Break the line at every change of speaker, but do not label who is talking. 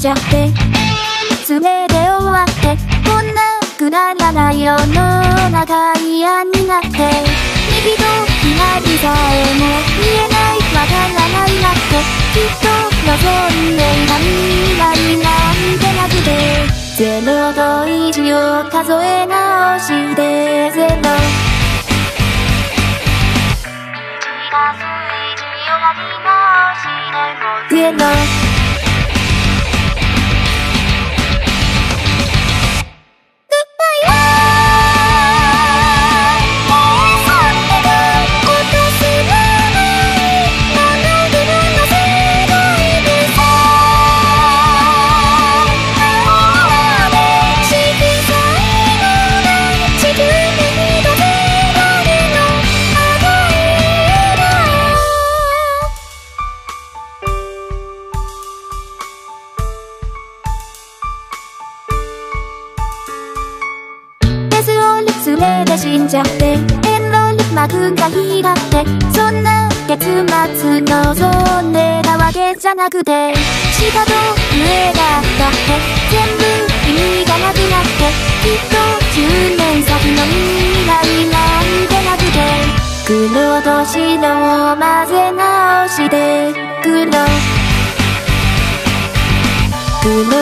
じゃって。全て終わって。こんなくだらない世の中嫌になって。右と左さえも見えないわからないなって。きっと望んでいた未来なんてなくて。ゼロと1を数え直して。ゼロゼロ。れで死んじゃって遠路に幕が開ってそんな結末望んでたわけじゃなくて下と上だったって全部意味がなくなってきっと10年先の未来なんてなくて黒と白を混ぜ直して黒黒